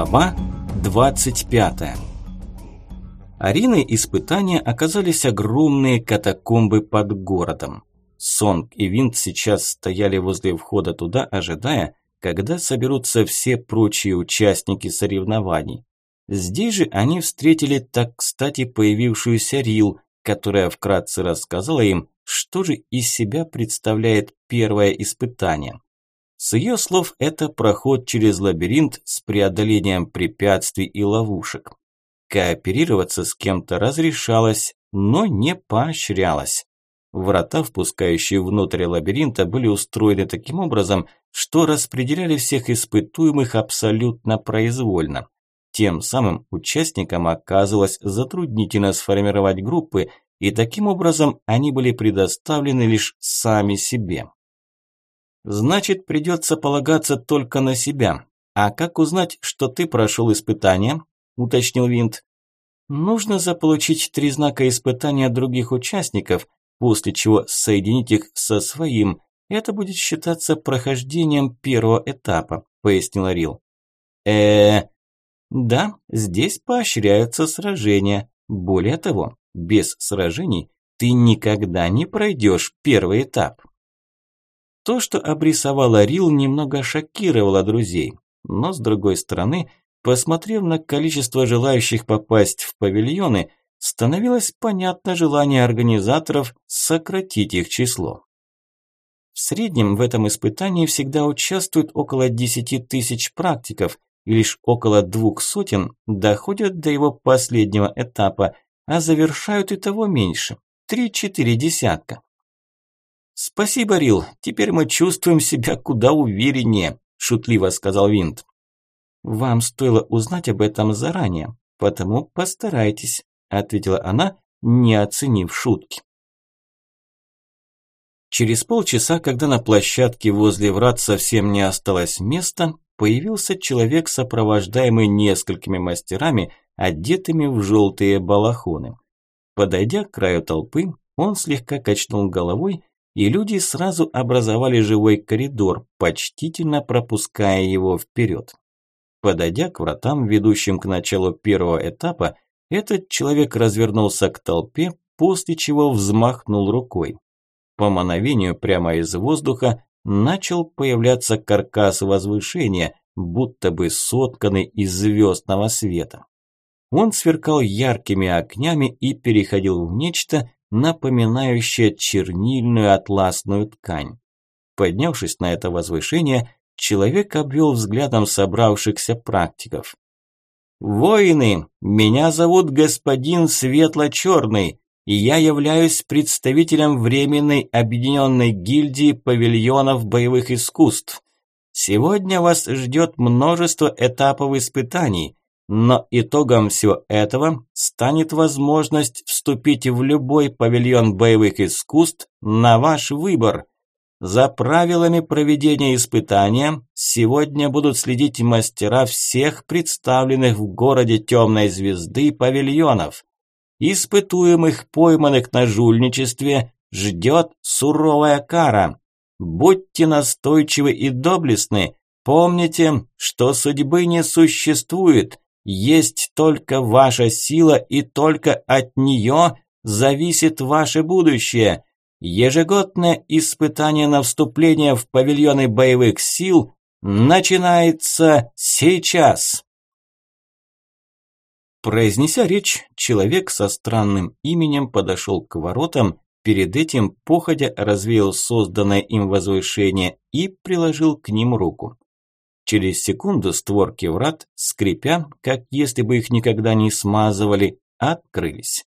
Глава 25 Ареной испытания оказались огромные катакомбы под городом. Сонг и Винт сейчас стояли возле входа туда, ожидая, когда соберутся все прочие участники соревнований. Здесь же они встретили так кстати появившуюся Рил, которая вкратце рассказала им, что же из себя представляет первое испытание. С ее слов, это проход через лабиринт с преодолением препятствий и ловушек. Кооперироваться с кем-то разрешалось, но не поощрялось. Врата, впускающие внутрь лабиринта, были устроены таким образом, что распределяли всех испытуемых абсолютно произвольно. Тем самым участникам оказывалось затруднительно сформировать группы, и таким образом они были предоставлены лишь сами себе. Значит, придется полагаться только на себя. А как узнать, что ты прошел испытание? Уточнил Винт. Нужно заполучить три знака испытания других участников, после чего соединить их со своим. Это будет считаться прохождением первого этапа, пояснила Рил. э Да, здесь поощряются сражения. Более того, без сражений ты никогда не пройдешь первый этап. То, что обрисовала Рил, немного шокировало друзей. Но, с другой стороны, посмотрев на количество желающих попасть в павильоны, становилось понятно желание организаторов сократить их число. В среднем в этом испытании всегда участвуют около 10 тысяч практиков, и лишь около двух сотен доходят до его последнего этапа, а завершают и того меньше – 3-4 десятка. «Спасибо, Рил, теперь мы чувствуем себя куда увереннее», – шутливо сказал Винт. «Вам стоило узнать об этом заранее, потому постарайтесь», – ответила она, не оценив шутки. Через полчаса, когда на площадке возле врат совсем не осталось места, появился человек, сопровождаемый несколькими мастерами, одетыми в желтые балахоны. Подойдя к краю толпы, он слегка качнул головой и люди сразу образовали живой коридор, почтительно пропуская его вперед. Подойдя к вратам, ведущим к началу первого этапа, этот человек развернулся к толпе, после чего взмахнул рукой. По мановению прямо из воздуха начал появляться каркас возвышения, будто бы сотканный из звездного света. Он сверкал яркими огнями и переходил в нечто, напоминающая чернильную атласную ткань. Поднявшись на это возвышение, человек обвел взглядом собравшихся практиков. «Воины, меня зовут господин Светло-Черный, и я являюсь представителем Временной Объединенной Гильдии Павильонов Боевых Искусств. Сегодня вас ждет множество этапов испытаний, но итогом всего этого станет возможность вступить в любой павильон боевых искусств на ваш выбор. За правилами проведения испытания сегодня будут следить мастера всех представленных в городе Темной Звезды павильонов. Испытуемых, пойманных на жульничестве, ждет суровая кара. Будьте настойчивы и доблестны. Помните, что судьбы не существует, есть только ваша сила, и только от нее зависит ваше будущее. Ежегодное испытание на вступление в павильоны боевых сил начинается сейчас. Произнеся речь, человек со странным именем подошел к воротам, перед этим походя развеял созданное им возвышение и приложил к ним руку. Через секунду створки врат, скрипя, как если бы их никогда не смазывали, открылись.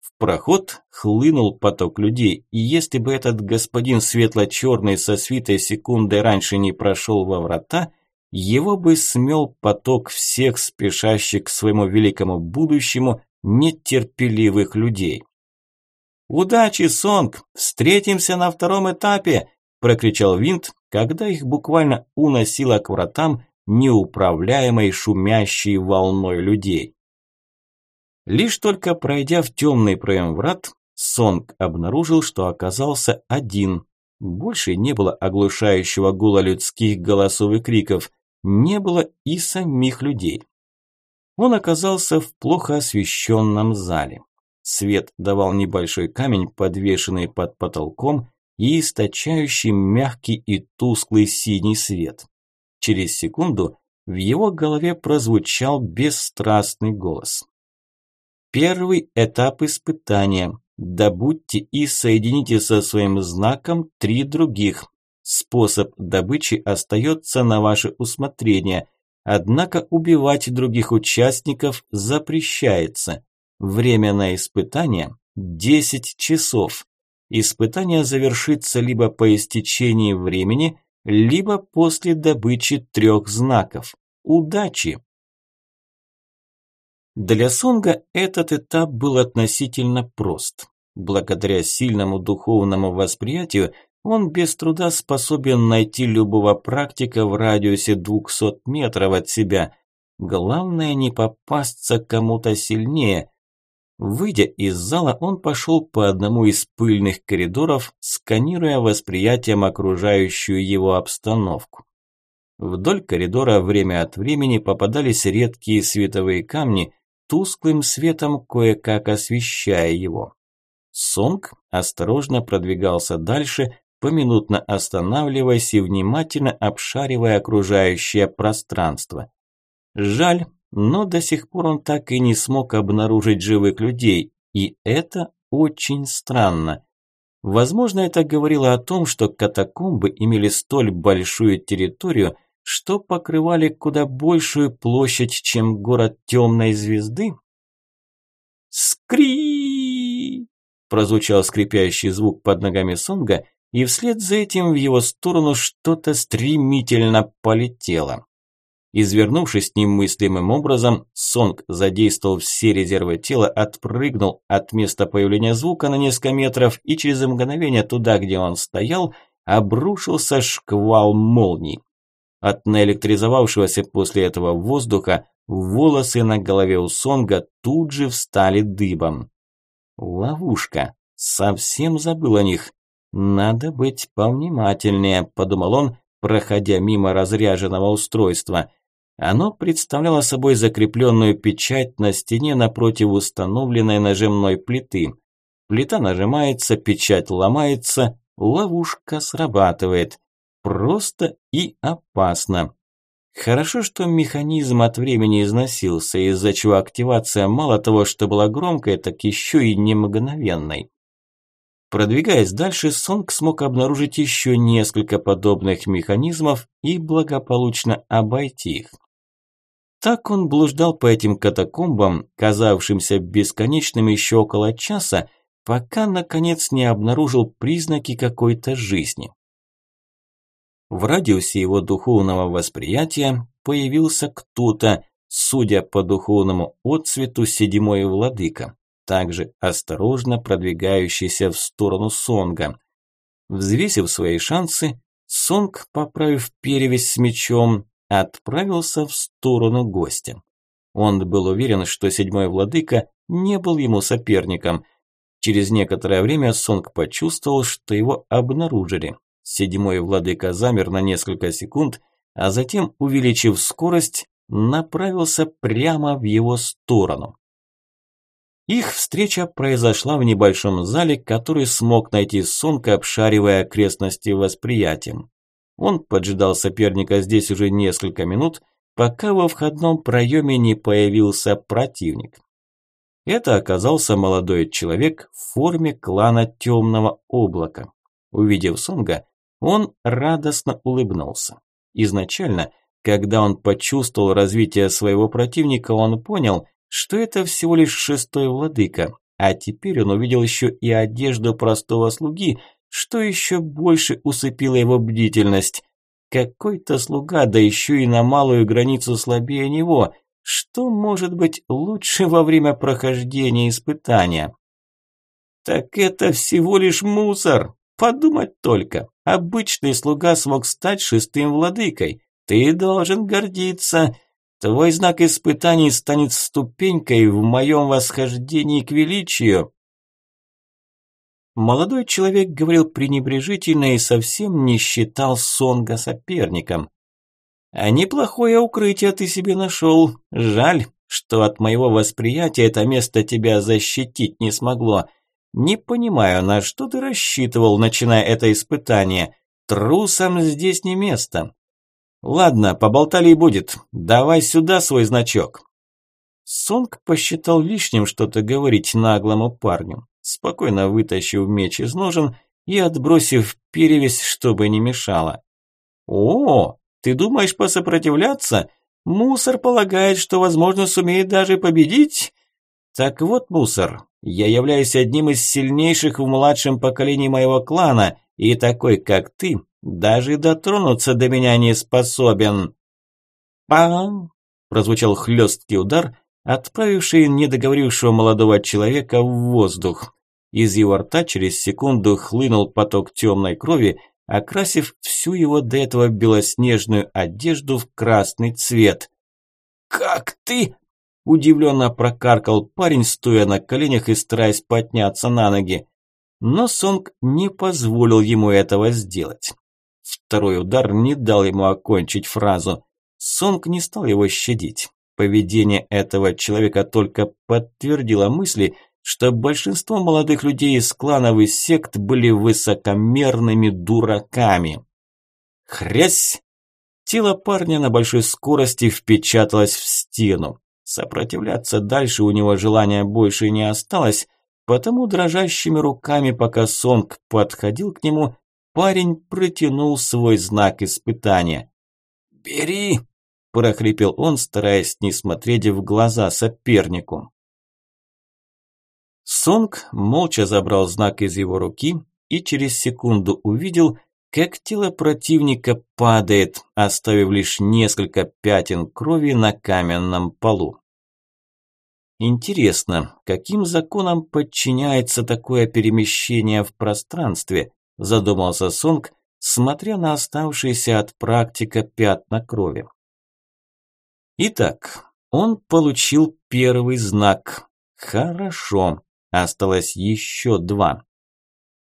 В проход хлынул поток людей, и если бы этот господин светло-черный со свитой секундой раньше не прошел во врата, его бы смел поток всех спешащих к своему великому будущему нетерпеливых людей. «Удачи, Сонг! Встретимся на втором этапе!» – прокричал Винт, когда их буквально уносило к вратам неуправляемой шумящей волной людей. Лишь только пройдя в темный проем врат, Сонг обнаружил, что оказался один. Больше не было оглушающего гула людских голосов и криков. не было и самих людей. Он оказался в плохо освещенном зале. Свет давал небольшой камень, подвешенный под потолком и источающий мягкий и тусклый синий свет. Через секунду в его голове прозвучал бесстрастный голос. Первый этап испытания. Добудьте и соедините со своим знаком три других. Способ добычи остается на ваше усмотрение, однако убивать других участников запрещается. Время на испытание – 10 часов. Испытание завершится либо по истечении времени, либо после добычи трех знаков. Удачи! Для Сонга этот этап был относительно прост. Благодаря сильному духовному восприятию он без труда способен найти любого практика в радиусе 200 метров от себя. Главное не попасться кому-то сильнее. Выйдя из зала, он пошел по одному из пыльных коридоров, сканируя восприятием окружающую его обстановку. Вдоль коридора время от времени попадались редкие световые камни, тусклым светом кое-как освещая его. Сонг осторожно продвигался дальше, поминутно останавливаясь и внимательно обшаривая окружающее пространство. Жаль, но до сих пор он так и не смог обнаружить живых людей, и это очень странно. Возможно, это говорило о том, что катакомбы имели столь большую территорию, что покрывали куда большую площадь, чем город темной звезды? Скри! прозвучал скрипящий звук под ногами Сонга, и вслед за этим в его сторону что-то стремительно полетело. Извернувшись немыслимым образом, Сонг задействовал все резервы тела, отпрыгнул от места появления звука на несколько метров и через мгновение туда, где он стоял, обрушился шквал молний. От наэлектризовавшегося после этого воздуха волосы на голове у Сонга тут же встали дыбом. Ловушка. Совсем забыл о них. Надо быть повнимательнее, подумал он, проходя мимо разряженного устройства. Оно представляло собой закрепленную печать на стене напротив установленной нажимной плиты. Плита нажимается, печать ломается, ловушка срабатывает. Просто и опасно. Хорошо, что механизм от времени износился, из-за чего активация мало того, что была громкой, так еще и не мгновенной. Продвигаясь дальше, Сонг смог обнаружить еще несколько подобных механизмов и благополучно обойти их. Так он блуждал по этим катакомбам, казавшимся бесконечным еще около часа, пока наконец не обнаружил признаки какой-то жизни. В радиусе его духовного восприятия появился кто-то, судя по духовному отцвету, седьмой владыка, также осторожно продвигающийся в сторону Сонга. Взвесив свои шансы, Сонг, поправив перевязь с мечом, отправился в сторону гостя. Он был уверен, что седьмой владыка не был ему соперником. Через некоторое время Сонг почувствовал, что его обнаружили. Седьмой владыка замер на несколько секунд, а затем, увеличив скорость, направился прямо в его сторону. Их встреча произошла в небольшом зале, который смог найти Сонка, обшаривая окрестности восприятием. Он поджидал соперника здесь уже несколько минут, пока во входном проеме не появился противник. Это оказался молодой человек в форме клана Темного Облака. Увидев Сонга, он радостно улыбнулся. Изначально, когда он почувствовал развитие своего противника, он понял, что это всего лишь шестой владыка, а теперь он увидел еще и одежду простого слуги, что еще больше усыпило его бдительность. Какой-то слуга, да еще и на малую границу слабее него. Что может быть лучше во время прохождения испытания? Так это всего лишь мусор. Подумать только, обычный слуга смог стать шестым владыкой. Ты должен гордиться. Твой знак испытаний станет ступенькой в моем восхождении к величию. Молодой человек говорил пренебрежительно и совсем не считал Сонга соперником. А неплохое укрытие ты себе нашел. Жаль, что от моего восприятия это место тебя защитить не смогло. Не понимаю, на что ты рассчитывал, начиная это испытание. Трусам здесь не место. Ладно, поболтали и будет. Давай сюда свой значок. Сонг посчитал лишним что-то говорить наглому парню. Спокойно вытащив меч из ножен и отбросив перевязь, чтобы не мешало. «О, ты думаешь посопротивляться? Мусор полагает, что, возможно, сумеет даже победить?» «Так вот, мусор, я являюсь одним из сильнейших в младшем поколении моего клана, и такой, как ты, даже дотронуться до меня не способен». «Пам!» – прозвучал хлесткий удар, отправивший недоговорившего молодого человека в воздух. Из его рта через секунду хлынул поток темной крови, окрасив всю его до этого белоснежную одежду в красный цвет. «Как ты?» – удивленно прокаркал парень, стоя на коленях и стараясь подняться на ноги. Но Сонг не позволил ему этого сделать. Второй удар не дал ему окончить фразу. Сонг не стал его щадить. Поведение этого человека только подтвердило мысли, что большинство молодых людей из кланов и сект были высокомерными дураками. Хрясь! Тело парня на большой скорости впечаталось в стену. Сопротивляться дальше у него желания больше не осталось, потому дрожащими руками, пока Сонг подходил к нему, парень протянул свой знак испытания. «Бери!» – прохрипел он, стараясь не смотреть в глаза сопернику. Сонг молча забрал знак из его руки и через секунду увидел, как тело противника падает, оставив лишь несколько пятен крови на каменном полу. Интересно, каким законам подчиняется такое перемещение в пространстве, задумался Сонг, смотря на оставшиеся от практика пятна крови. Итак, он получил первый знак. Хорошо, осталось еще два.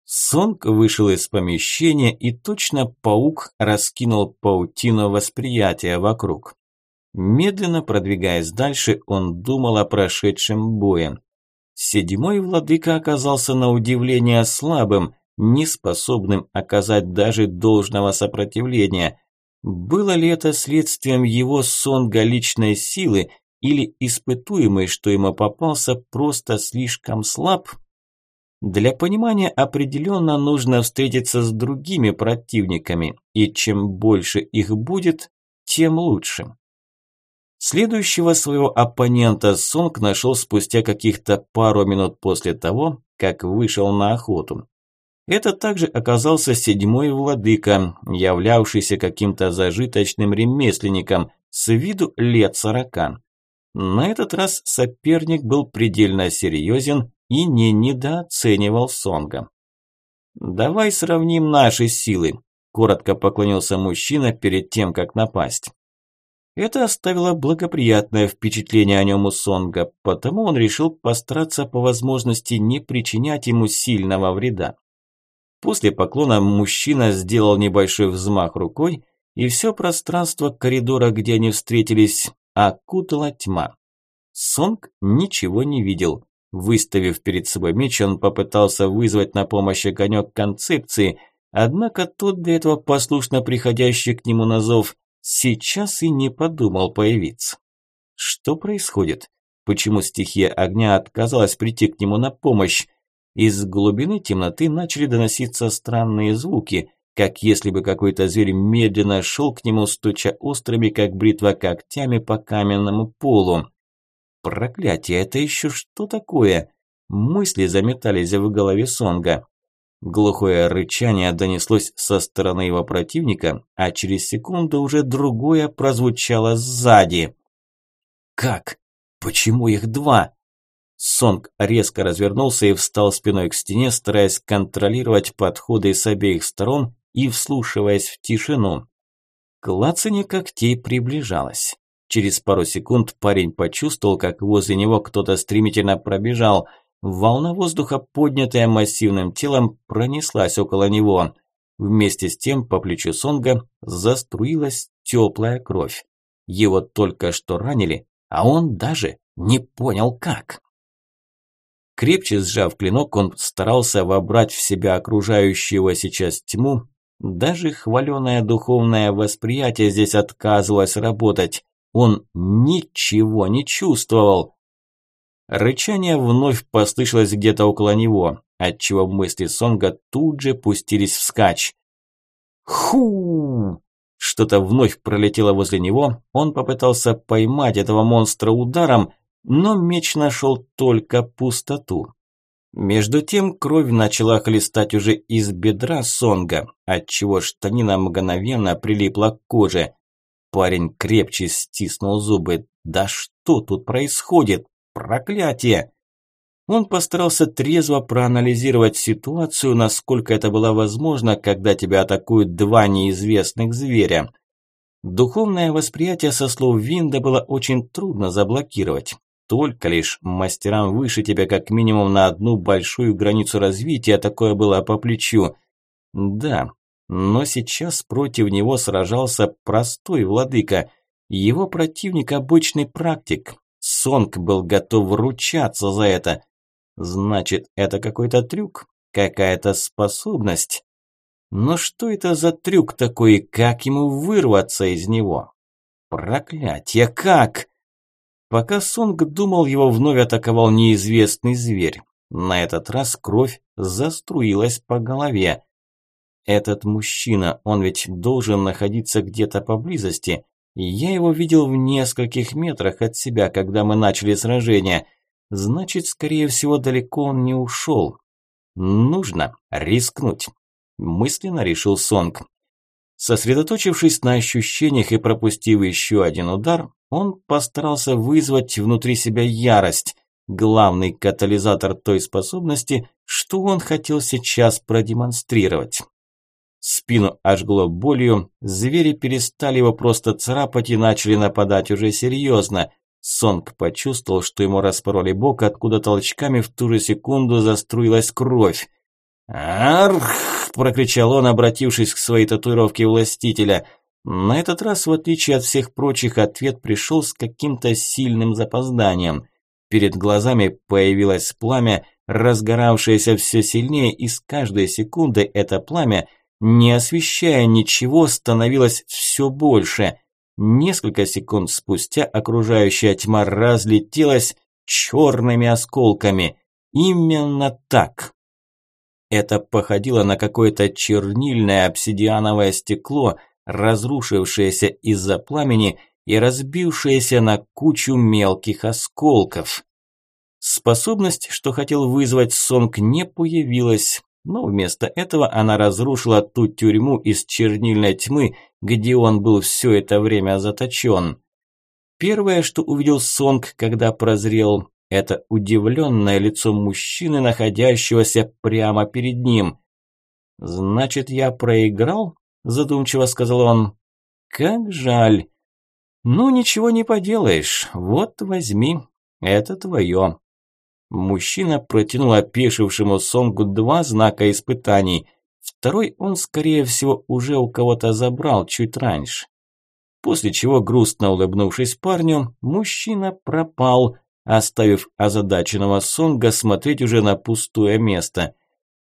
Сонг вышел из помещения, и точно паук раскинул паутину восприятия вокруг. Медленно продвигаясь дальше, он думал о прошедшем бое. Седьмой владыка оказался на удивление слабым, неспособным оказать даже должного сопротивления. Было ли это следствием его сонга личной силы или испытуемый, что ему попался, просто слишком слаб? Для понимания определенно нужно встретиться с другими противниками, и чем больше их будет, тем лучше. Следующего своего оппонента Сонг нашел спустя каких-то пару минут после того, как вышел на охоту. Это также оказался седьмой владыка, являвшийся каким-то зажиточным ремесленником, с виду лет сорока. На этот раз соперник был предельно серьезен и не недооценивал Сонга. «Давай сравним наши силы», – коротко поклонился мужчина перед тем, как напасть. Это оставило благоприятное впечатление о нем у Сонга, потому он решил постараться по возможности не причинять ему сильного вреда. После поклона мужчина сделал небольшой взмах рукой, и все пространство коридора, где они встретились, окутала тьма. Сонг ничего не видел. Выставив перед собой меч, он попытался вызвать на помощь огонек концепции, однако тот, до этого послушно приходящий к нему на зов, сейчас и не подумал появиться. Что происходит? Почему стихия огня отказалась прийти к нему на помощь? Из глубины темноты начали доноситься странные звуки, как если бы какой-то зверь медленно шел к нему, стуча острыми, как бритва, когтями по каменному полу. Проклятие, это еще что такое? Мысли заметались в голове Сонга. Глухое рычание донеслось со стороны его противника, а через секунду уже другое прозвучало сзади. «Как? Почему их два?» Сонг резко развернулся и встал спиной к стене, стараясь контролировать подходы с обеих сторон и вслушиваясь в тишину. Клацанье когтей приближалось. Через пару секунд парень почувствовал, как возле него кто-то стремительно пробежал. Волна воздуха, поднятая массивным телом, пронеслась около него. Вместе с тем по плечу Сонга заструилась теплая кровь. Его только что ранили, а он даже не понял как. Крепче сжав клинок, он старался вобрать в себя окружающего сейчас тьму. Даже хваленое духовное восприятие здесь отказывалось работать. Он ничего не чувствовал. Рычание вновь послышалось где-то около него, отчего мысли Сонга тут же пустились вскачь. Ху! Что-то вновь пролетело возле него, он попытался поймать этого монстра ударом, но меч нашел только пустоту. Между тем кровь начала хлестать уже из бедра Сонга, отчего штанина мгновенно прилипла к коже. Парень крепче стиснул зубы. «Да что тут происходит? Проклятие!» Он постарался трезво проанализировать ситуацию, насколько это было возможно, когда тебя атакуют два неизвестных зверя. Духовное восприятие со слов Винда было очень трудно заблокировать. Только лишь мастерам выше тебя как минимум на одну большую границу развития такое было по плечу. Да, но сейчас против него сражался простой владыка. Его противник обычный практик. Сонг был готов ручаться за это. Значит, это какой-то трюк, какая-то способность. Но что это за трюк такой как ему вырваться из него? Проклятье, как? Пока Сонг думал, его вновь атаковал неизвестный зверь. На этот раз кровь заструилась по голове. Этот мужчина, он ведь должен находиться где-то поблизости. Я его видел в нескольких метрах от себя, когда мы начали сражение. Значит, скорее всего, далеко он не ушел. Нужно рискнуть. Мысленно решил Сонг. Сосредоточившись на ощущениях и пропустив еще один удар, он постарался вызвать внутри себя ярость, главный катализатор той способности, что он хотел сейчас продемонстрировать. Спину ожгло болью, звери перестали его просто царапать и начали нападать уже серьезно. Сонг почувствовал, что ему распороли бок, откуда толчками в ту же секунду заструилась кровь. «Арх!» – прокричал он, обратившись к своей татуировке властителя. На этот раз, в отличие от всех прочих, ответ пришел с каким-то сильным запозданием. Перед глазами появилось пламя, разгоравшееся все сильнее, и с каждой секундой это пламя, не освещая ничего, становилось все больше. Несколько секунд спустя окружающая тьма разлетелась черными осколками. Именно так. Это походило на какое-то чернильное обсидиановое стекло, разрушившееся из-за пламени и разбившееся на кучу мелких осколков. Способность, что хотел вызвать Сонг, не появилась, но вместо этого она разрушила ту тюрьму из чернильной тьмы, где он был все это время заточен. Первое, что увидел Сонг, когда прозрел, это удивленное лицо мужчины, находящегося прямо перед ним. «Значит, я проиграл?» – задумчиво сказал он. «Как жаль. Ну, ничего не поделаешь. Вот возьми. Это твое». Мужчина протянул опешившему Сонгу два знака испытаний. Второй он, скорее всего, уже у кого-то забрал чуть раньше. После чего, грустно улыбнувшись парню, мужчина пропал – оставив озадаченного Сонга смотреть уже на пустое место.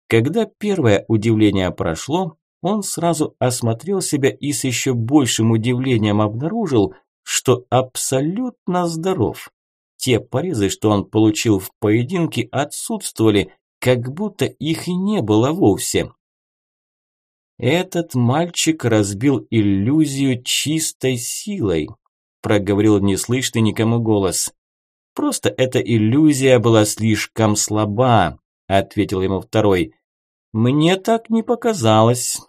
Когда первое удивление прошло, он сразу осмотрел себя и с еще большим удивлением обнаружил, что абсолютно здоров. Те порезы, что он получил в поединке, отсутствовали, как будто их и не было вовсе. «Этот мальчик разбил иллюзию чистой силой», проговорил неслышный никому голос. Просто эта иллюзия была слишком слаба, ответил ему второй. Мне так не показалось.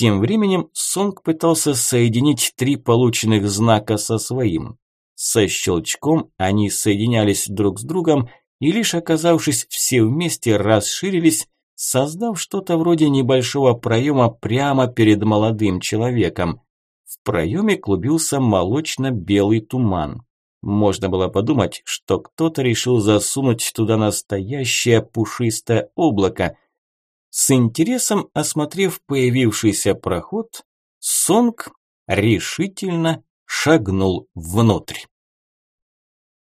Тем временем Сонг пытался соединить три полученных знака со своим. Со щелчком они соединялись друг с другом и лишь оказавшись все вместе расширились, создав что-то вроде небольшого проема прямо перед молодым человеком. В проеме клубился молочно-белый туман. Можно было подумать, что кто-то решил засунуть туда настоящее пушистое облако. С интересом осмотрев появившийся проход, Сонг решительно шагнул внутрь.